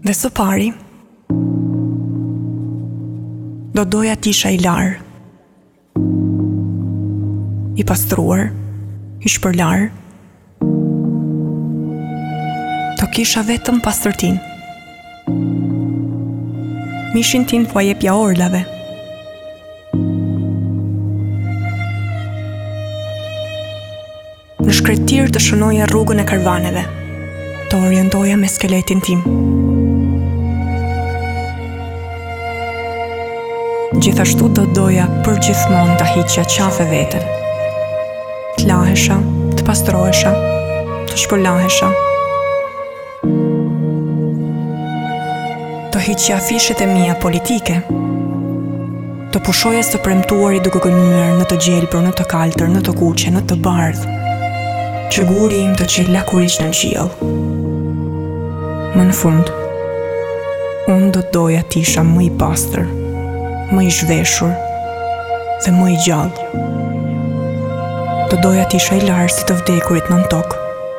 Dhe së pari, do doja të isha i larë, i pastruar, i shpërlarë, të kisha vetëm pastërtinë. Mishin tim t'ua jepja orlave. Në shkretëtirë të shënoja rrugën e karvaneve, të orientoja me skeletin tim. Gjithashtu do doja përgjithmonë të hiqja qafe veten. Të lahesha, të pastrohesha, të shpërlahesha, Të hiqja afishet e mia politike. Të pushoja së premtuari duke gënjyer në të gjelbër, në të kaltër, në të kuqe, në të bardhë. Që guri im të çelë lakurish në qiell. Më në fund, unë do të doja të isha më i pastër, më i zhveshur dhe më i gjallë. Do doja të isha i larë si të vdekurit nën tokë.